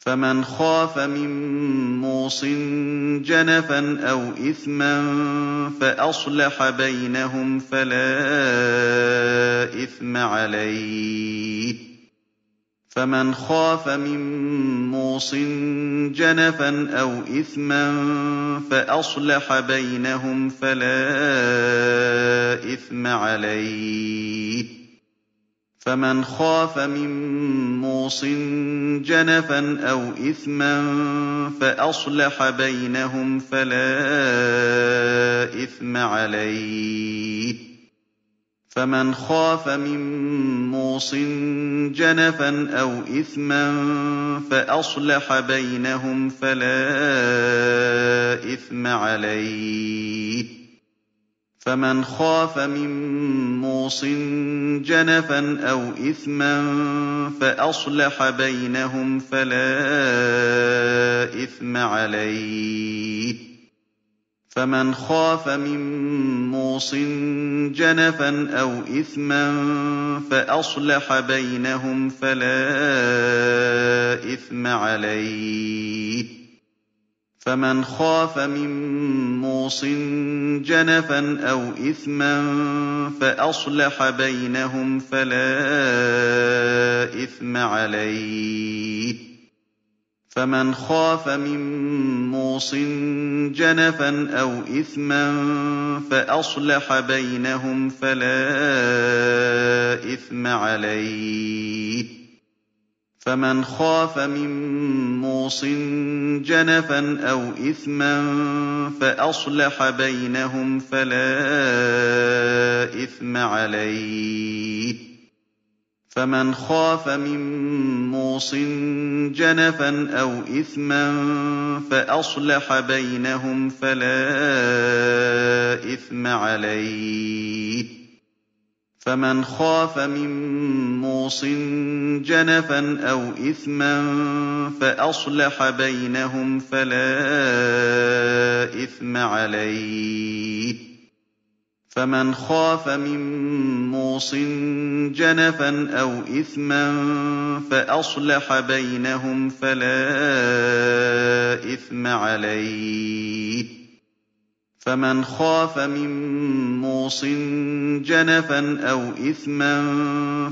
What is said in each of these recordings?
فَمَنْ خَافَ مِن مُّوصٍ جَنَفًا أَوْ إِثْمًا فَأَصْلَحَ بَيْنَهُمْ فَلَا إِثْمَ عَلَيْهِ ۚ. فَمَنْ خَافَ مِن مُّوصٍ جَنَفًا أَوْ إِثْمًا فَأَصْلَحَ بَيْنَهُمْ فَلَا إِثْمَ عَلَيْهِ ۚ. فَمَنْ خَافَ مِن مُّوصٍ جَنَفًا أَوْ إِثْمًا فَأَصْلَحَ بَيْنَهُمْ فَلَا إِثْمَ عَلَيْهِ ۚ. فَمَنْ خَافَ مِن مُّوصٍ جَنَفًا أَوْ إِثْمًا فَأَصْلَحَ بَيْنَهُمْ فَلَا إِثْمَ عَلَيْهِ ۚ. فَمَنْ خَافَ مِن مُّوصٍ جَنَفًا أَوْ إِثْمًا فَأَصْلَحَ بَيْنَهُمْ فَلَا إِثْمَ عَلَيْهِ ۚ. فَمَنْ خَافَ مِن مُّوصٍ جَنَفًا أَوْ إِثْمًا فَأَصْلَحَ بَيْنَهُمْ فَلَا إِثْمَ عَلَيْهِ ۚ. فَمَنْ خَافَ مِن مُّوصٍ جَنَفًا أَوْ إِثْمًا فَأَصْلَحَ بَيْنَهُمْ فَلَا إِثْمَ عَلَيْهِ ۚ. فَمَنْ خَافَ مِن مُّوصٍ جَنَفًا أَوْ إِثْمًا فَأَصْلَحَ بَيْنَهُمْ فَلَا إِثْمَ عَلَيْهِ ۚ. فَمَنْ خَافَ مِن مُّوصٍ جَنَفًا أَوْ إِثْمًا فَأَصْلَحَ بَيْنَهُمْ فَلَا إِثْمَ عَلَيْهِ ۚ. فَمَنْ خَافَ مِن مُّوصٍ جَنَفًا أَوْ إِثْمًا فَأَصْلَحَ بَيْنَهُمْ فَلَا إِثْمَ عَلَيْهِ ۚ. فَمَنْ خَافَ مِن مُّوصٍ جَنَفًا أَوْ إِثْمًا فَأَصْلَحَ بَيْنَهُمْ فَلَا إِثْمَ عَلَيْهِ ۚ. فَمَنْ خَافَ مِن مُّوصٍ جَنَفًا أَوْ إِثْمًا فَأَصْلَحَ بَيْنَهُمْ فَلَا إِثْمَ عَلَيْهِ ۚ. فَمَنْ خَافَ مِن مُّوصٍ جَنَفًا أَوْ إِثْمًا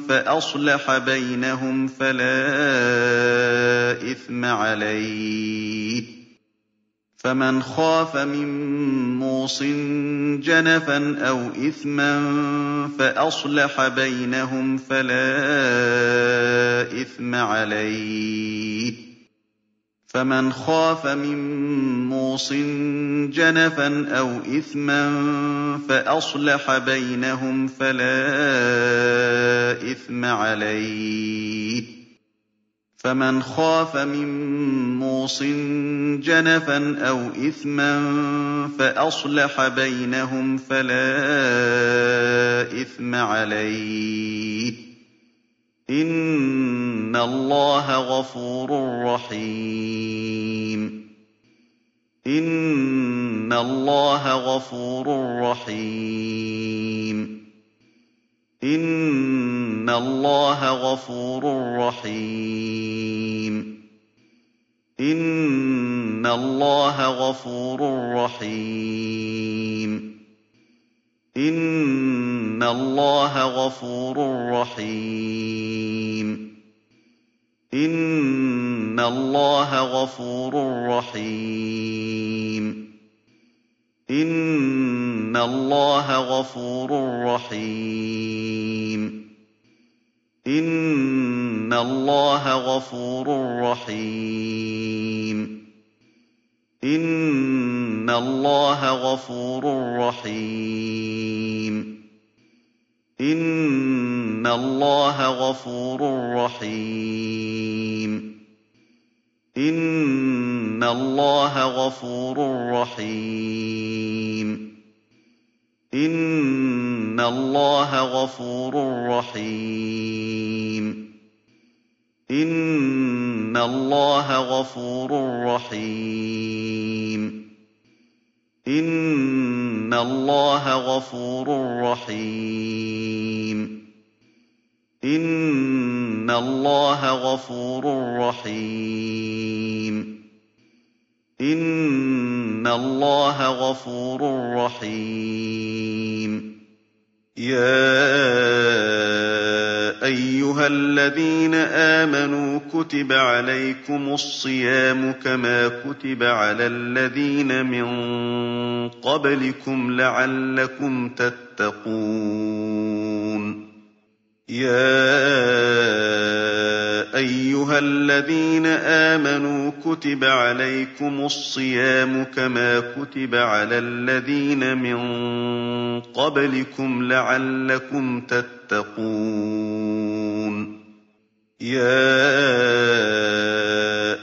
فَأَصْلَحَ بَيْنَهُمْ فَلَا إِثْمَ عَلَيْهِ ۚ. فَمَنْ خَافَ مِن مُّوصٍ جَنَفًا أَوْ إِثْمًا فَأَصْلَحَ بَيْنَهُمْ فَلَا إِثْمَ عَلَيْهِ ۚ. فَمَنْ خَافَ مِن مُّوصٍ جَنَفًا أَوْ إِثْمًا فَأَصْلَحَ بَيْنَهُمْ فَلَا إِثْمَ عَلَيْهِ ۚ. فَمَنْ خَافَ مِن مُّوصٍ جَنَفًا أَوْ إِثْمًا فَأَصْلَحَ بَيْنَهُمْ فَلَا إِثْمَ عَلَيْهِ ۚ. إِنَّ اللَّهَ غَفُورٌ رَّحِيمٌ إِنَّ اللَّهَ غَفُورٌ رَّحِيمٌ إِنَّ اللَّهَ غَفُورٌ رَّحِيمٌ إِنَّ اللَّهَ غَفُورٌ رَّحِيمٌ إِنَّ اللَّهَ غَفُورٌ رَّحِيمٌ. إِنَّ اللَّهَ غَفُورٌ رَّحِيمٌ. إِنَّ اللَّهَ غَفُورٌ رَّحِيمٌ. إِنَّ اللَّهَ غَفُورٌ رَّحِيمٌ. إِنَّ اللَّهَ غَفُورٌ رَّحِيمٌ. إِنَّ اللَّهَ غَفُورٌ رَّحِيمٌ. إِنَّ اللَّهَ غَفُورٌ رَّحِيمٌ. إِنَّ اللَّهَ غَفُورٌ رَّحِيمٌ. إِنَّ اللَّهَ غَفُورٌ رَّحِيمٌ إِنَّ اللَّهَ غَفُورٌ رَّحِيمٌ إِنَّ اللَّهَ غَفُورٌ رَّحِيمٌ إِنَّ اللَّهَ غَفُورٌ رَّحِيمٌ يَا أَيُّهَا الَّذِينَ آمَنُوا كُتِبَ عَلَيْكُمُ الصِّيَامُ كَمَا كُتِبَ عَلَى الَّذِينَ مِن قَبْلِكُمْ لَعَلَّكُمْ تَتَّقُونَ. يَا أَيُّهَا الَّذِينَ آمَنُوا كُتِبَ عَلَيْكُمُ الصِّيَامُ كَمَا كُتِبَ عَلَى الَّذِينَ مِن قَبْلِكُمْ لَعَلَّكُمْ تَتَّقُونَ. يَا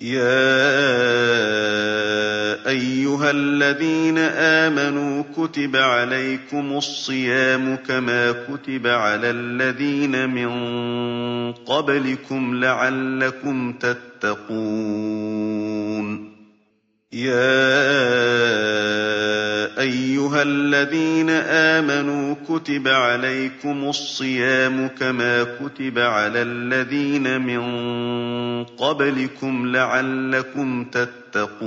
يَا أَيُّهَا الَّذِينَ آمَنُوا كُتِبَ عَلَيْكُمُ الصِّيَامُ كَمَا كُتِبَ عَلَى الَّذِينَ مِن قَبْلِكُمْ لَعَلَّكُمْ تَتَّقُونَ. يَا أَيُّهَا الَّذِينَ آمَنُوا كُتِبَ عَلَيْكُمُ الصِّيَامُ كَمَا كُتِبَ عَلَى الَّذِينَ مِن قَبْلِكُمْ لَعَلَّكُمْ تَتَّقُونَ.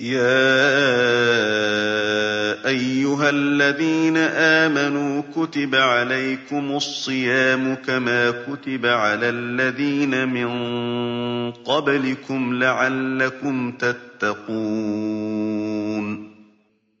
يَا أَيُّهَا الَّذِينَ آمَنُوا كُتِبَ عَلَيْكُمُ الصِّيَامُ كَمَا كُتِبَ عَلَى الَّذِينَ مِن قَبْلِكُمْ لَعَلَّكُمْ تَتَّقُونَ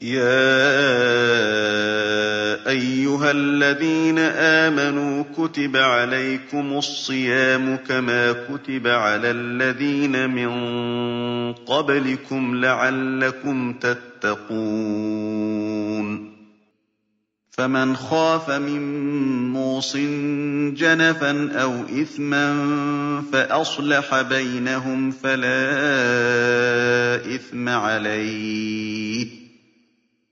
يَا أَيُّهَا الَّذِينَ آمَنُوا كُتِبَ عَلَيْكُمُ الصِّيَامُ كَمَا كُتِبَ عَلَى الَّذِينَ مِن قَبْلِكُمْ لَعَلَّكُمْ تَتَّقُونَ. فَمَنْ خَافَ مِن مُّوصٍ جَنَفًا أَوْ إِثْمًا فَأَصْلَحَ بَيْنَهُمْ فَلَا إِثْمَ عَلَيْهِ ۚ.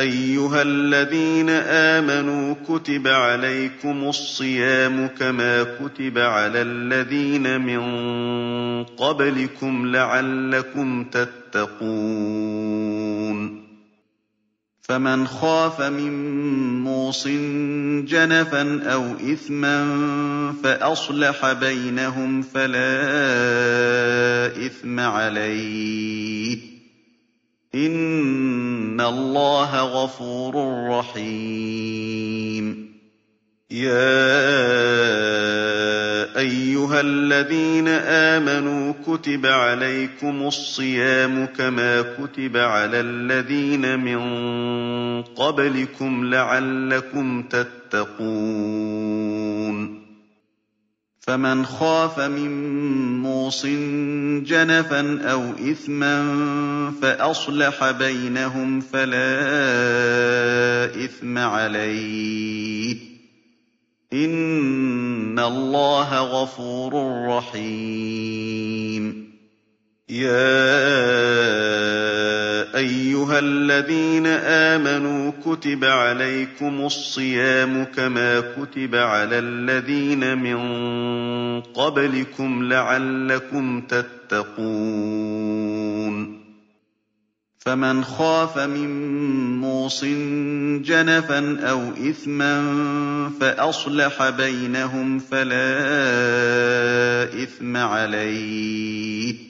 أَيُّهَا الَّذِينَ آمَنُوا كُتِبَ عَلَيْكُمُ الصِّيَامُ كَمَا كُتِبَ عَلَى الَّذِينَ مِن قَبْلِكُمْ لَعَلَّكُمْ تَتَّقُونَ. فَمَنْ خَافَ مِن مُّوصٍ جَنَفًا أَوْ إِثْمًا فَأَصْلَحَ بَيْنَهُمْ فَلَا إِثْمَ عَلَيْهِ. إِنَّ اللَّهَ غَفُورٌ رَّحِيمٌ يَا أَيُّهَا الَّذِينَ آمَنُوا كُتِبَ عَلَيْكُمُ الصِّيَامُ كَمَا كُتِبَ عَلَى الَّذِينَ مِن قَبْلِكُمْ لَعَلَّكُمْ تَتَّقُونَ فَمَنْ خَافَ مِن مُّوصٍ جَنَفًا أَوْ إِثْمًا فَأَصْلَحَ بَيْنَهُمْ فَلَا إِثْمَ عَلَيْهِ ۚ. إِنَّ اللَّهَ غَفُورٌ رَّحِيمٌ. يَا أَيُّهَا الَّذِينَ آمَنُوا كُتِبَ عَلَيْكُمُ الصِّيَامُ كَمَا كُتِبَ عَلَى الَّذِينَ مِن قَبْلِكُمْ لَعَلَّكُمْ تَتَّقُونَ. فَمَنْ خَافَ مِن مُّوصٍ جَنَفًا أَوْ إِثْمًا فَأَصْلَحَ بَيْنَهُمْ فَلَا إِثْمَ عَلَيْهِ ۚ.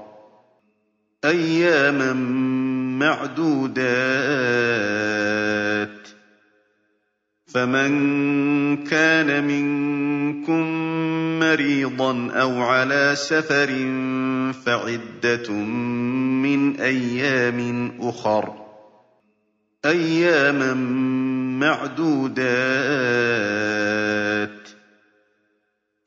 أَيَّامًا مَّعْدُودَاتٍ ۚ. فَمَن كَانَ مِنكُم مَّرِيضًا أَوْ عَلَىٰ سَفَرٍ فَعِدَّةٌ مِّنْ أَيَّامٍ أُخَرَ ۚ. أَيَّامًا مَّعْدُودَاتٍ ۚ.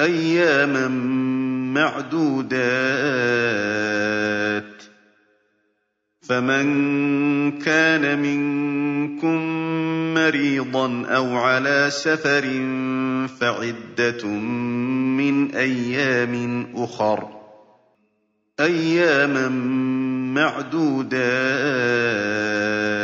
أَيَّامًا مَّعْدُودَاتٍ ۚ. فَمَن كَانَ مِنكُم مَّرِيضًا أَوْ عَلَىٰ سَفَرٍ فَعِدَّةٌ مِّنْ أَيَّامٍ أُخَرَ ۚ. أَيَّامًا مَّعْدُودَاتٍ ۚ.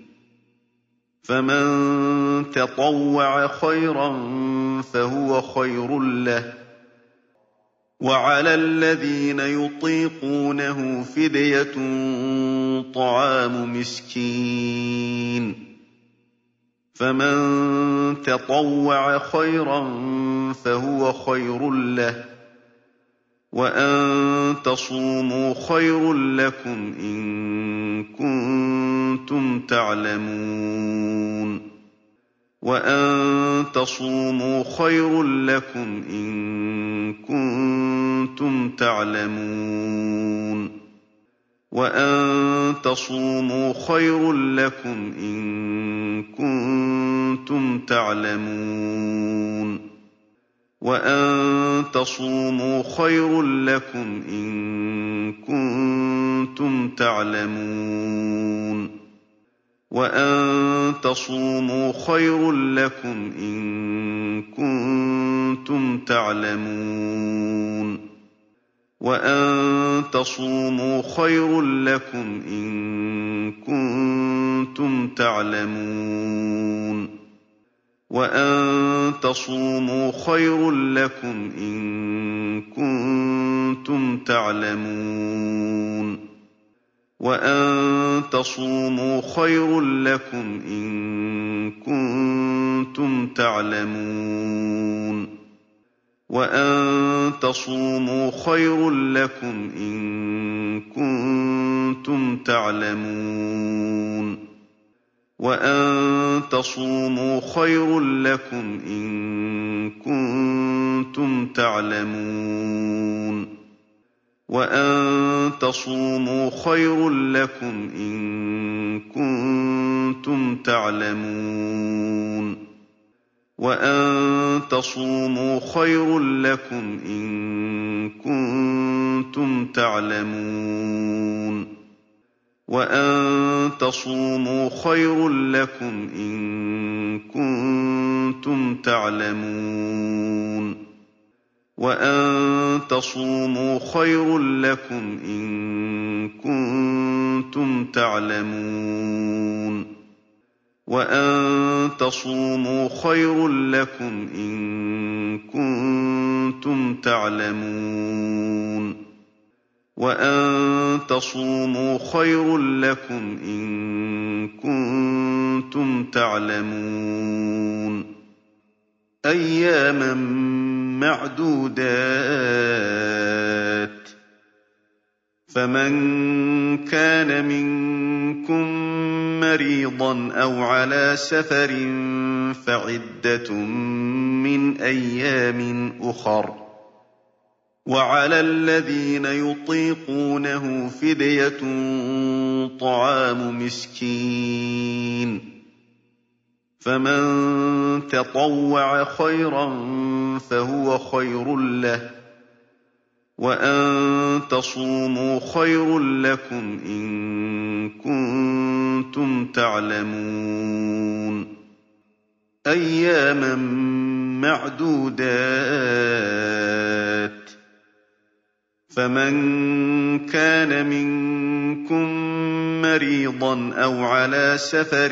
فَمَن تَطَوَّعَ خَيْرًا فَهُوَ خَيْرٌ لَّهُ ۚ وَعَلَى الَّذِينَ يُطِيقُونَهُ فِدْيَةٌ طَعَامُ مِسْكِينٍ ۖ فَمَن تَطَوَّعَ خَيْرًا فَهُوَ خَيْرٌ لَّهُ ۚ وَأَن تَصُومُوا خَيْرٌ لَّكُمْ إِن كُنتُمْ تَعْلَمُونَ وَأَن تَصُومُوا خَيْرٌ لَّكُمْ إِن كُنتُمْ تَعْلَمُونَ وَأَن تَصُومُوا خَيْرٌ لَّكُمْ إِن كُنتُمْ تَعْلَمُونَ وَأَن تَصُومُوا خَيْرٌ لَّكُمْ إِن كُنتُمْ تَعْلَمُونَ وَأَن تَصُومُوا خَيْرٌ لَّكُمْ إِن كُنتُمْ تَعْلَمُونَ وَأَن تَصُومُوا خَيْرٌ لَّكُمْ إِن كُنتُمْ تَعْلَمُونَ وَأَن تَصُومُوا خَيْرٌ لَّكُمْ إِن كُنتُمْ تَعْلَمُونَ وَأَن تَصُومُوا خَيْرٌ لَّكُمْ إِن كُنتُمْ تَعْلَمُونَ وَأَن تَصُومُوا خَيْرٌ لَّكُمْ إِن كُنتُمْ تَعْلَمُونَ وَأَن تَصُومُوا خَيْرٌ لَّكُمْ إِن كُنتُمْ تَعْلَمُونَ وَأَن تَصُومُوا خَيْرٌ لَّكُمْ إِن كُنتُمْ تَعْلَمُونَ وَأَن تَصُومُوا خَيْرٌ لَّكُمْ إِن كُنتُمْ تَعْلَمُونَ وَأَن تَصُومُوا خَيْرٌ لَّكُمْ إِن كُنتُمْ تَعْلَمُونَ وَأَن تَصُومُوا خَيْرٌ لَّكُمْ إِن كُنتُمْ تَعْلَمُونَ وَأَن تَصُومُوا خَيْرٌ لَّكُمْ إِن كُنتُمْ تَعْلَمُونَ وَأَن تَصُومُوا خَيْرٌ لَّكُمْ إِن كُنتُمْ تَعْلَمُونَ أَيَّامًا مَّعْدُودَاتٍ ۚ فَمَن كَانَ مِنكُم مَّرِيضًا أَوْ عَلَىٰ سَفَرٍ فَعِدَّةٌ مِّنْ أَيَّامٍ أُخَرَ ۚ وَعَلَى الَّذِينَ يُطِيقُونَهُ فِدْيَةٌ طَعَامُ مِسْكِينٍ فَمَن تطوع خيرا فهو خير له وأن تصوموا خير لكم إن كنتم تعلمون. أياما معدودات. فمن كان منكم مريضا أو على سفر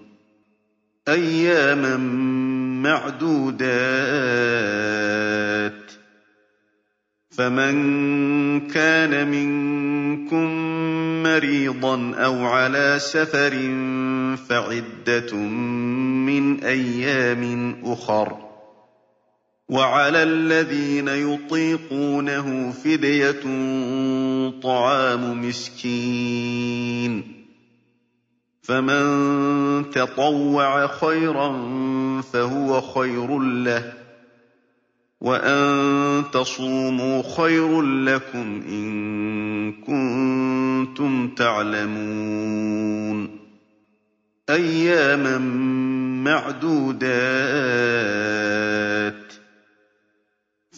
أياما معدودات. فمن كان منكم مريضا أو على سفر فعدة من أيام أخر. وعلى الذين يطيقونه فدية طعام مسكين. فمن تطوع خيرا فهو خير له وأن تصوموا خير لكم إن كنتم تعلمون أياما معدودات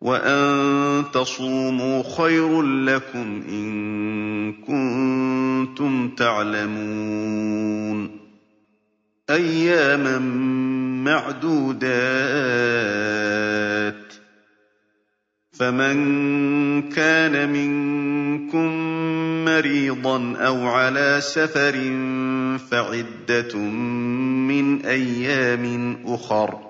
وأن تصوموا خير لكم إن كنتم تعلمون أياما معدودات فمن كان منكم مريضا أو على سفر فعدة من أيام أخر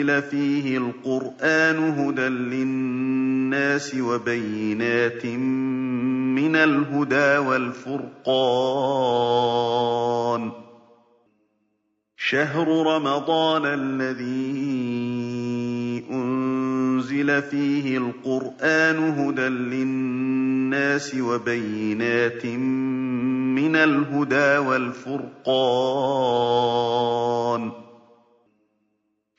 أنزل فِيهِ الْقُرْآنُ هُدًى لِّلنَّاسِ وَبَيِّنَاتٍ مِّنَ الْهُدَىٰ وَالْفُرْقَانِ ۚ شَهْرُ رَمَضَانَ الَّذِي أُنزِلَ فِيهِ الْقُرْآنُ هُدًى لِّلنَّاسِ وَبَيِّنَاتٍ مِّنَ الْهُدَىٰ وَالْفُرْقَانِ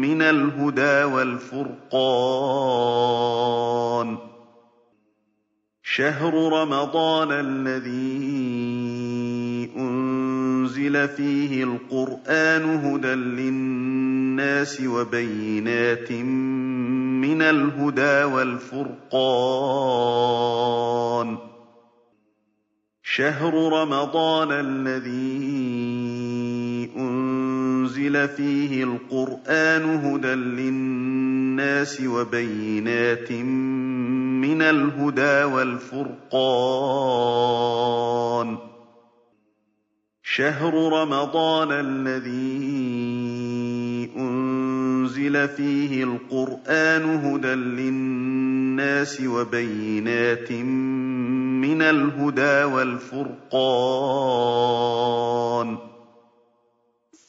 مِّنَ الْهُدَىٰ وَالْفُرْقَانِ ۚ. شَهْرُ رَمَضَانَ الَّذِي أُنزِلَ فِيهِ الْقُرْآنُ هُدًى لِّلنَّاسِ وَبَيِّنَاتٍ مِّنَ الْهُدَىٰ وَالْفُرْقَانِ ۚ. شَهْرُ رَمَضَانَ الَّذِي أُنزِلَ فِيهِ الْقُرْآنُ هُدًى لِّلنَّاسِ وَبَيِّنَاتٍ مِّنَ الْهُدَىٰ وَالْفُرْقَانِ ۚ شَهْرُ رَمَضَانَ الَّذِي أُنزِلَ فِيهِ الْقُرْآنُ هُدًى لِّلنَّاسِ وَبَيِّنَاتٍ مِّنَ الْهُدَىٰ وَالْفُرْقَانِ ۚ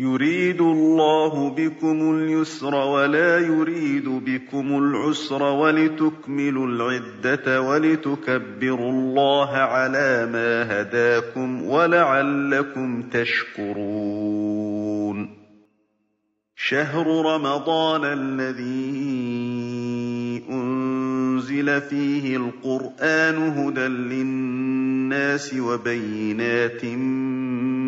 يُرِيدُ اللَّهُ بِكُمُ الْيُسْرَ وَلَا يُرِيدُ بِكُمُ الْعُسْرَ وَلِتُكْمِلُوا الْعِدَّةَ وَلِتُكَبِّرُوا اللَّهَ عَلَىٰ مَا هَدَاكُمْ وَلَعَلَّكُمْ تَشْكُرُونَ. شَهْرُ رَمَضَانَ الَّذِي أُنزِلَ فِيهِ الْقُرْآنُ هُدًى لِّلنَّاسِ وَبَيِّنَاتٍ مِّنَ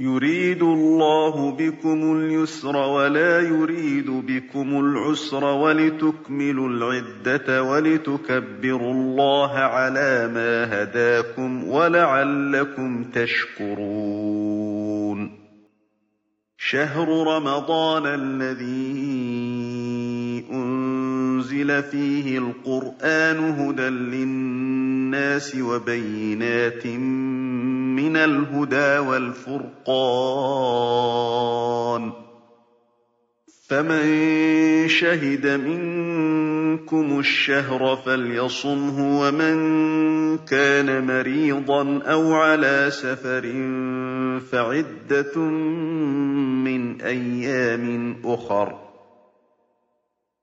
يُرِيدُ اللَّهُ بِكُمُ الْيُسْرَ وَلَا يُرِيدُ بِكُمُ الْعُسْرَ وَلِتُكْمِلُوا الْعِدَّةَ وَلِتُكَبِّرُوا اللَّهَ عَلَىٰ مَا هَدَاكُمْ وَلَعَلَّكُمْ تَشْكُرُونَ. شَهْرُ رَمَضَانَ الَّذِي أُنزِلَ فِيهِ الْقُرْآنُ هُدًى لِّلنَّاسِ وَبَيِّنَاتٍ مِّنَ الْهُدَىٰ وَالْفُرْقَانِ ۚ. فَمَن شَهِدَ مِنكُمُ الشَّهْرَ فَلْيَصُمْهُ ۖ وَمَن كَانَ مَرِيضًا أَوْ عَلَىٰ سَفَرٍ فَعِدَّةٌ مِّنْ أَيَّامٍ أُخَرَ.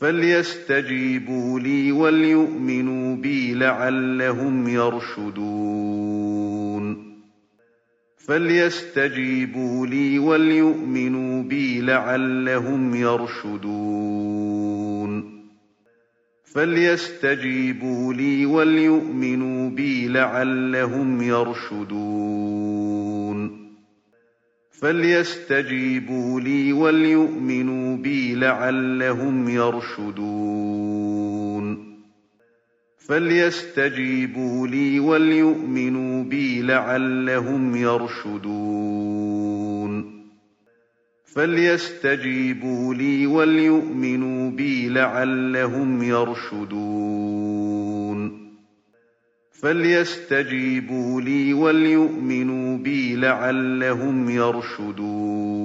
فَلْيَسْتَجِيبُوا لِي وَلْيُؤْمِنُوا بِي لَعَلَّهُمْ يَرْشُدُونَ فَلْيَسْتَجِيبُوا لِي وَلْيُؤْمِنُوا بِي لَعَلَّهُمْ يَرْشُدُونَ فَلْيَسْتَجِيبُوا لِي وَلْيُؤْمِنُوا بِي لَعَلَّهُمْ يَرْشُدُونَ فَلْيَسْتَجِيبُوا لِي وَلْيُؤْمِنُوا بِي لَعَلَّهُمْ يَرْشُدُونَ فَلْيَسْتَجِيبُوا لِي وَلْيُؤْمِنُوا بِي لَعَلَّهُمْ يَرْشُدُونَ فَلْيَسْتَجِيبُوا لِي وَلْيُؤْمِنُوا بِي لَعَلَّهُمْ يَرْشُدُونَ فَلْيَسْتَجِيبُوا لِي وَلْيُؤْمِنُوا بِي لَعَلَّهُمْ يَرْشُدُونَ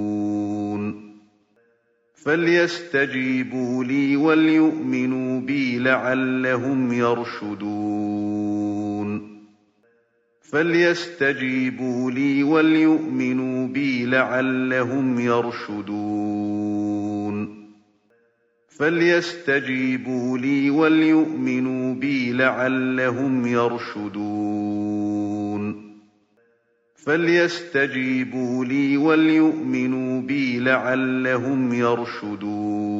فَلْيَسْتَجِيبُوا لِي وَلْيُؤْمِنُوا بِي لَعَلَّهُمْ يَرْشُدُونَ فَلْيَسْتَجِيبُوا لِي وَلْيُؤْمِنُوا بِي لَعَلَّهُمْ يَرْشُدُونَ فَلْيَسْتَجِيبُوا لِي وَلْيُؤْمِنُوا بِي لَعَلَّهُمْ يَرْشُدُونَ فَلْيَسْتَجِيبُوا لِي وَلْيُؤْمِنُوا بِي لَعَلَّهُمْ يَرْشُدُونَ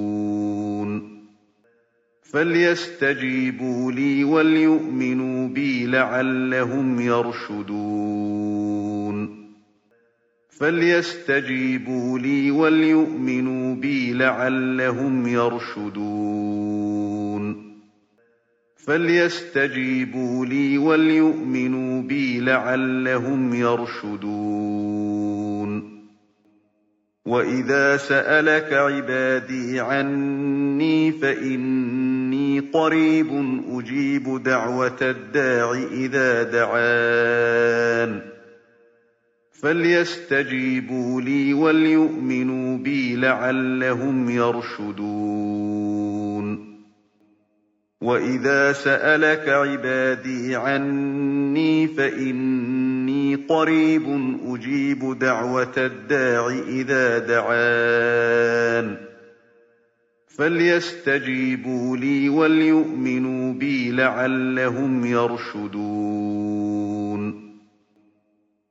فَلْيَسْتَجِيبُوا لِي وَلْيُؤْمِنُوا بِي لَعَلَّهُمْ يَرْشُدُونَ فَلْيَسْتَجِيبُوا لِي وَلْيُؤْمِنُوا بِي لَعَلَّهُمْ يَرْشُدُونَ فَلْيَسْتَجِيبُوا لِي وَلْيُؤْمِنُوا بِي لَعَلَّهُمْ يَرْشُدُونَ وَإِذَا سَأَلَكَ عِبَادِي عَنِّي فَإِنِّي قَرِيبٌ أُجِيبُ دَعْوَةَ الدَّاعِ إِذَا دَعَانِ فَلْيَسْتَجِيبُوا لِي وَلْيُؤْمِنُوا بِي لَعَلَّهُمْ يَرْشُدُونَ وَإِذَا سَأَلَكَ عِبَادِي عَنِّي فَإِنِّي قَرِيبٌ أُجِيبُ دَعْوَةَ الدَّاعِ إِذَا دَعَانِ فَلْيَسْتَجِيبُوا لِي وَلْيُؤْمِنُوا بِي لَعَلَّهُمْ يَرْشُدُونَ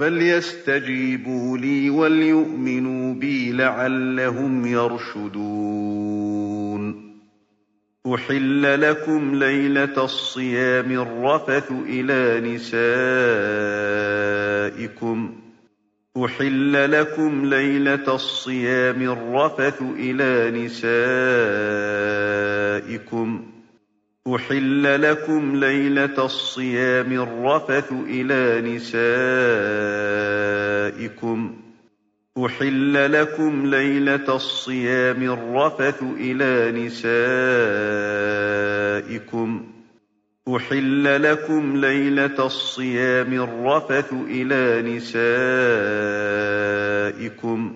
فَلْيَسْتَجِيبُوا لِي وَلْيُؤْمِنُوا بِي لَعَلَّهُمْ يَرْشُدُونَ أُحِلَّ لَكُمْ لَيْلَةَ الصِّيَامِ الرَّفَثُ إِلَىٰ نِسَائِكُمْ ۚ أُحِلَّ لَكُمْ لَيْلَةَ الصِّيَامِ الرَّفَثُ إِلَىٰ نِسَائِكُمْ ۚ أُحِلَّ لَكُمْ لَيْلَةَ الصِّيَامِ الرَّفَثُ إِلَىٰ نِسَائِكُمْ ۚ أُحِلَّ لَكُمْ لَيْلَةَ الصِّيَامِ الرَّفَثُ إِلَىٰ نِسَائِكُمْ ۚ أُحِلَّ لَكُمْ لَيْلَةَ الصِّيَامِ الرَّفَثُ إِلَىٰ نِسَائِكُمْ ۚ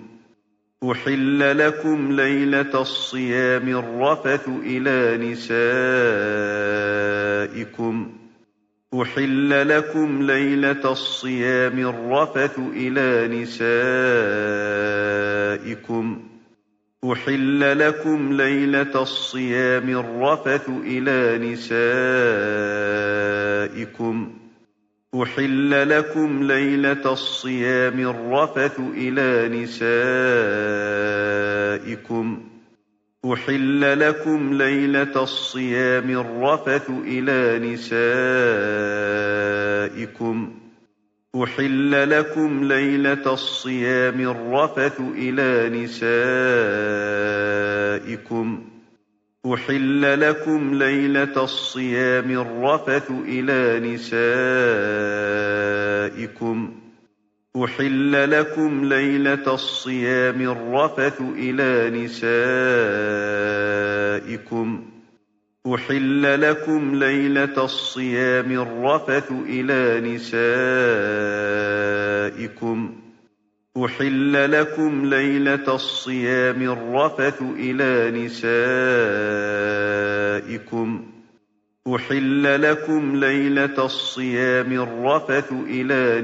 أُحِلَّ لَكُمْ لَيْلَةَ الصِّيَامِ الرَّفَثُ إِلَىٰ نِسَائِكُمْ ۚ أُحِلَّ لَكُمْ لَيْلَةَ الصِّيَامِ الرَّفَثُ إِلَىٰ نِسَائِكُمْ ۚ أُحِلَّ لَكُمْ لَيْلَةَ الصِّيَامِ الرَّفَثُ إِلَىٰ نِسَائِكُمْ ۚ أُحِلَّ لَكُمْ لَيْلَةَ الصِّيَامِ الرَّفَثُ إِلَىٰ نِسَائِكُمْ ۚ أُحِلَّ لَكُمْ لَيْلَةَ الصِّيَامِ الرَّفَثُ إِلَىٰ نِسَائِكُمْ ۚ أُحِلَّ لَكُمْ لَيْلَةَ الصِّيَامِ الرَّفَثُ إِلَىٰ نِسَائِكُمْ ۚ أُحِلَّ لَكُمْ لَيْلَةَ الصِّيَامِ الرَّفَثُ إِلَىٰ نِسَائِكُمْ ۚ أحل لكم ليلة الصيام الرفث إلى نسائكم أحل لكم ليلة الصيام الرفث إلى نسائكم أحل لكم ليلة الصيام الرفث إلى نسائكم أحل لكم ليلة الصيام الرفث إلى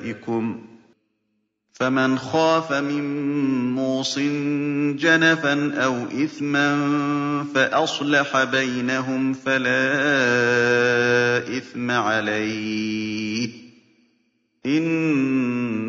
نسائكم فمن خاف من موص جنفا أو إثما فأصلح بينهم فلا إثم عليه إن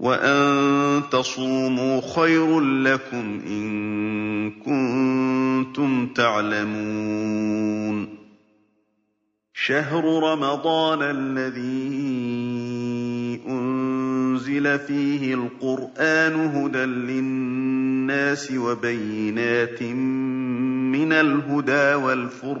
وأن تصوموا خير لكم إن كنتم تعلمون شهر رمضان الذي أنزل فيه القرآن هدى للناس وبينات من الهدى والفرقان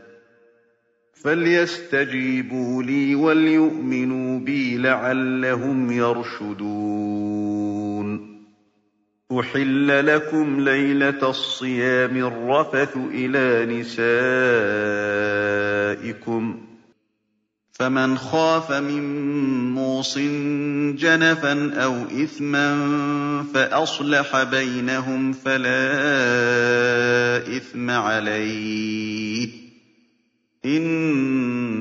فليستجيبوا لي وليؤمنوا بي لعلهم يرشدون أحل لكم ليلة الصيام الرفث إلى نسائكم فمن خاف من موص جنفا أو إثما فأصلح بينهم فلا إثم عليه إن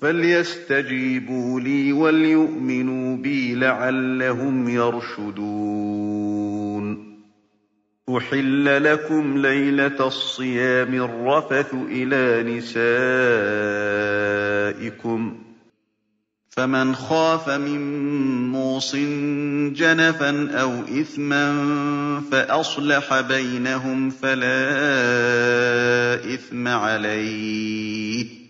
فليستجيبوا لي وليؤمنوا بي لعلهم يرشدون أحل لكم ليلة الصيام الرفث إلى نسائكم فمن خاف من موص جنفا أو إثما فأصلح بينهم فلا إثم عليه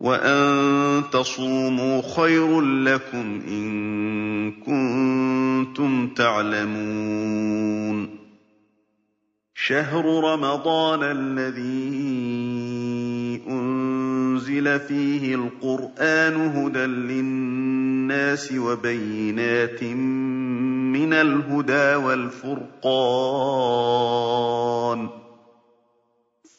وَأَن تَصُومُوا خَيْرٌ لَّكُمْ إِن كُنتُمْ تَعْلَمُونَ شَهْرُ رَمَضَانَ الَّذِي أُنزِلَ فِيهِ الْقُرْآنُ هُدًى لِّلنَّاسِ وَبَيِّنَاتٍ مِّنَ الْهُدَىٰ وَالْفُرْقَانِ ۚ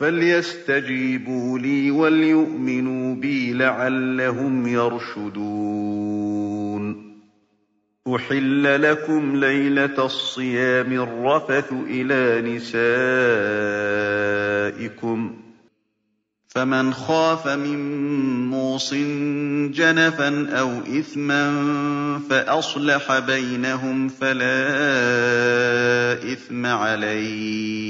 فَلْيَسْتَجِيبُوا لِي وَلْيُؤْمِنُوا بِي لَعَلَّهُمْ يَرْشُدُونَ أُحِلَّ لَكُمْ لَيْلَةَ الصِّيَامِ الرَّفَثُ إِلَىٰ نِسَائِكُمْ ۚ فَمَنْ خَافَ مِن مُّوصٍ جَنَفًا أَوْ إِثْمًا فَأَصْلَحَ بَيْنَهُمْ فَلَا إِثْمَ عَلَيْهِ ۚ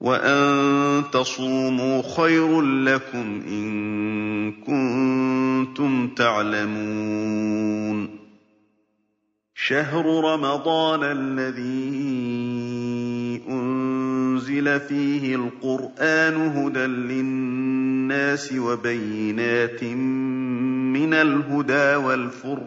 وَأَن تَصُومُوا خَيْرٌ لَّكُمْ إِن كُنتُمْ تَعْلَمُونَ شهر رمضان الذي أنزل فيه القرآن هدى للناس وبينات من الهدى والفرقان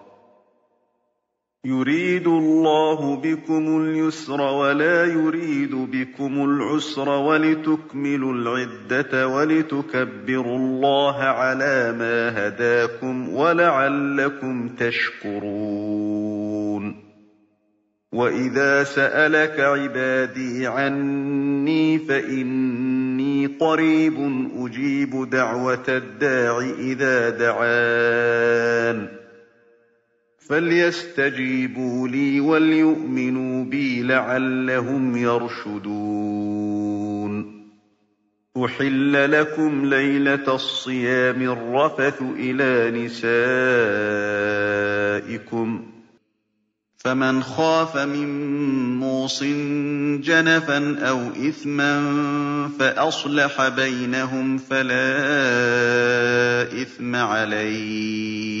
يريد الله بكم اليسر ولا يريد بكم العسر ولتكملوا العدة ولتكبروا الله على ما هداكم ولعلكم تشكرون. وإذا سألك عبادي عني فإني قريب أجيب دعوة الداع إذا دعان. فليستجيبوا لي وليؤمنوا بي لعلهم يرشدون أحل لكم ليلة الصيام الرفث إلى نسائكم فمن خاف من موص جنفا أو إثما فأصلح بينهم فلا إثم عليه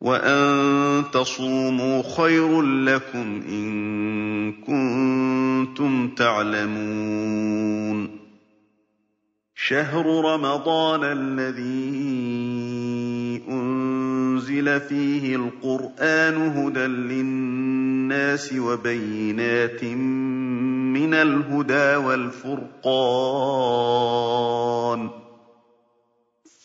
وَأَن تَصُومُوا خَيْرٌ لَّكُمْ إِن كُنتُمْ تَعْلَمُونَ شَهْرُ رَمَضَانَ الَّذِي أُنزِلَ فِيهِ الْقُرْآنُ هُدًى لِّلنَّاسِ وَبَيِّنَاتٍ مِّنَ الْهُدَىٰ وَالْفُرْقَانِ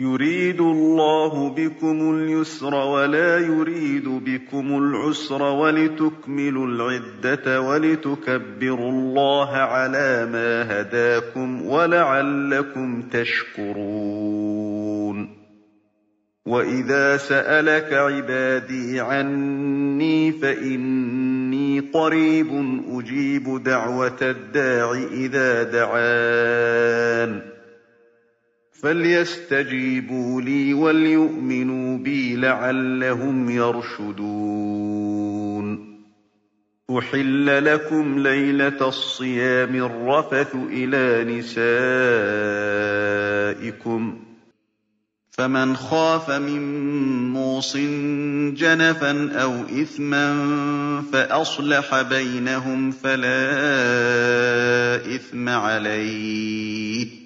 يُرِيدُ اللَّهُ بِكُمُ الْيُسْرَ وَلَا يُرِيدُ بِكُمُ الْعُسْرَ وَلِتُكْمِلُوا الْعِدَّةَ وَلِتُكَبِّرُوا اللَّهَ عَلَىٰ مَا هَدَاكُمْ وَلَعَلَّكُمْ تَشْكُرُونَ. وَإِذَا سَأَلَكَ عِبَادِي عَنِّي فَإِنِّي قَرِيبٌ أُجِيبُ دَعْوَةَ الدَّاعِ إِذَا دَعَانِ. فَلْيَسْتَجِيبُوا لِي وَلْيُؤْمِنُوا بِي لَعَلَّهُمْ يَرْشُدُونَ أُحِلَّ لَكُمْ لَيْلَةَ الصِّيَامِ الرَّفَثُ إِلَىٰ نِسَائِكُمْ ۚ فَمَنْ خَافَ مِن مُّوصٍ جَنَفًا أَوْ إِثْمًا فَأَصْلَحَ بَيْنَهُمْ فَلَا إِثْمَ عَلَيْهِ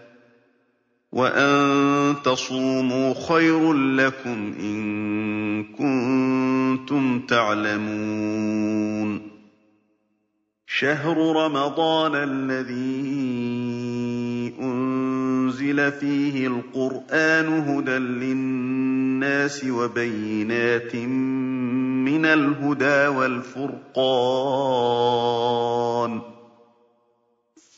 وأن تصوموا خير لكم إن كنتم تعلمون شهر رمضان الذي أنزل فيه القرآن هدى للناس وبينات من الهدى والفرقان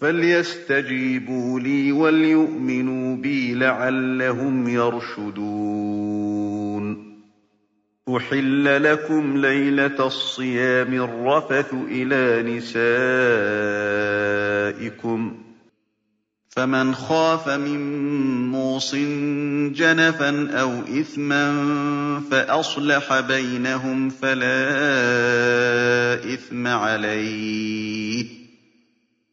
فليستجيبوا لي وليؤمنوا بي لعلهم يرشدون أحل لكم ليلة الصيام الرفث إلى نسائكم فمن خاف من موص جنفا أو إثما فأصلح بينهم فلا إثم عليه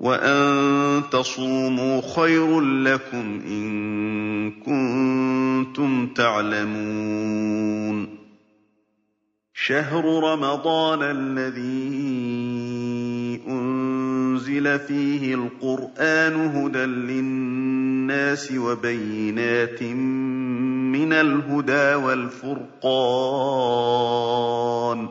وَأَن تَصُومُوا خَيْرٌ لَّكُمْ إِن كُنتُمْ تَعْلَمُونَ شَهْرُ رَمَضَانَ الَّذِي أُنزِلَ فِيهِ الْقُرْآنُ هُدًى لِّلنَّاسِ وَبَيِّنَاتٍ مِّنَ الْهُدَىٰ وَالْفُرْقَانِ ۚ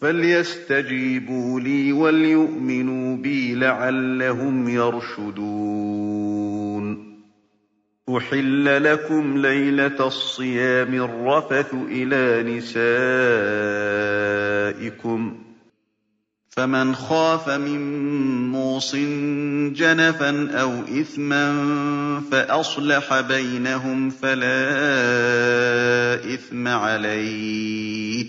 فَلْيَسْتَجِيبُوا لِي وَلْيُؤْمِنُوا بِي لَعَلَّهُمْ يَرْشُدُونَ أُحِلَّ لَكُمْ لَيْلَةَ الصِّيَامِ الرَّفَثُ إِلَىٰ نِسَائِكُمْ ۚ فَمَنْ خَافَ مِن مُّوصٍ جَنَفًا أَوْ إِثْمًا فَأَصْلَحَ بَيْنَهُمْ فَلَا إِثْمَ عَلَيْهِ ۚ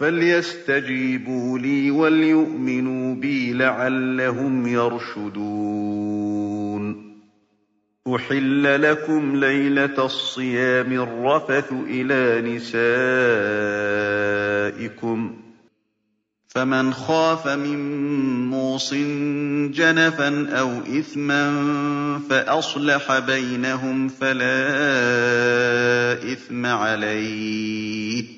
فَلْيَسْتَجِيبُوا لِي وَلْيُؤْمِنُوا بِي لَعَلَّهُمْ يَرْشُدُونَ أُحِلَّ لَكُمْ لَيْلَةَ الصِّيَامِ الرَّفَثُ إِلَىٰ نِسَائِكُمْ ۚ فَمَنْ خَافَ مِن مُّوصٍ جَنَفًا أَوْ إِثْمًا فَأَصْلَحَ بَيْنَهُمْ فَلَا إِثْمَ عَلَيْهِ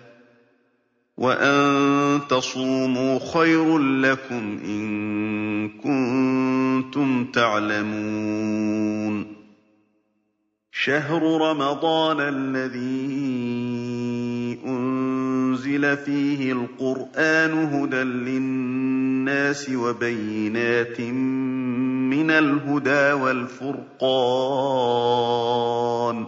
وَأَن تَصُومُوا خَيْرٌ لَّكُمْ إِن كُنتُمْ تَعْلَمُونَ شَهْرُ رَمَضَانَ الَّذِي أُنزِلَ فِيهِ الْقُرْآنُ هُدًى لِّلنَّاسِ وَبَيِّنَاتٍ مِّنَ الْهُدَىٰ وَالْفُرْقَانِ ۚ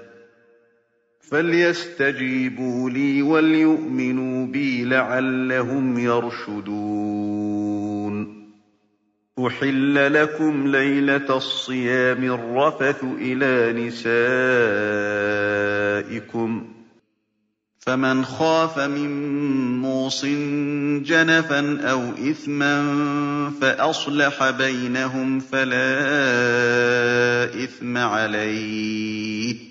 فَلْيَسْتَجِيبُوا لِي وَلْيُؤْمِنُوا بِي لَعَلَّهُمْ يَرْشُدُونَ أُحِلَّ لَكُمْ لَيْلَةَ الصِّيَامِ الرَّفَثُ إِلَىٰ نِسَائِكُمْ ۚ فَمَنْ خَافَ مِن مُّوصٍ جَنَفًا أَوْ إِثْمًا فَأَصْلَحَ بَيْنَهُمْ فَلَا إِثْمَ عَلَيْهِ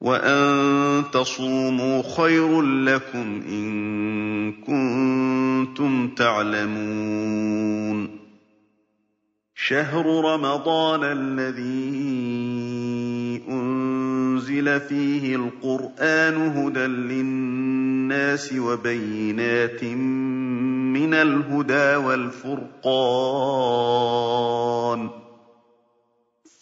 وَأَن تَصُومُوا خَيْرٌ لَّكُمْ إِن كُنتُمْ تَعْلَمُونَ شَهْرُ رَمَضَانَ الَّذِي أُنزِلَ فِيهِ الْقُرْآنُ هُدًى لِّلنَّاسِ وَبَيِّنَاتٍ مِّنَ الْهُدَىٰ وَالْفُرْقَانِ ۚ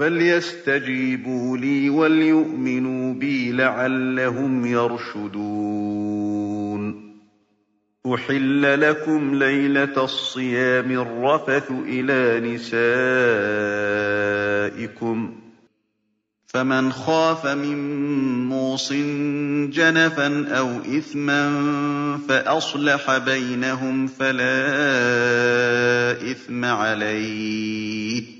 فَلْيَسْتَجِيبُوا لِي وَلْيُؤْمِنُوا بِي لَعَلَّهُمْ يَرْشُدُونَ أُحِلَّ لَكُمْ لَيْلَةَ الصِّيَامِ الرَّفَثُ إِلَىٰ نِسَائِكُمْ ۚ فَمَنْ خَافَ مِن مُّوصٍ جَنَفًا أَوْ إِثْمًا فَأَصْلَحَ بَيْنَهُمْ فَلَا إِثْمَ عَلَيْهِ ۚ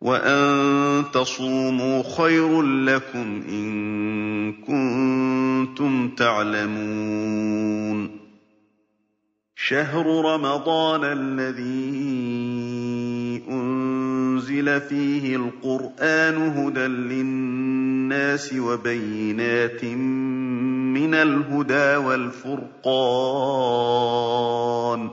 وَأَن تَصُومُوا خَيْرٌ لَّكُمْ إِن كُنتُمْ تَعْلَمُونَ شَهْرُ رَمَضَانَ الَّذِي أُنزِلَ فِيهِ الْقُرْآنُ هُدًى لِّلنَّاسِ وَبَيِّنَاتٍ مِّنَ الْهُدَىٰ وَالْفُرْقَانِ ۚ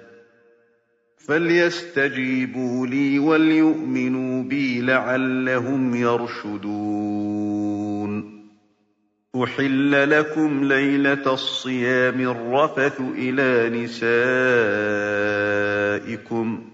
فَلْيَسْتَجِيبُوا لِي وَلْيُؤْمِنُوا بِي لَعَلَّهُمْ يَرْشُدُونَ أحل لكم ليلة الصيام الرفث إلى نسائكم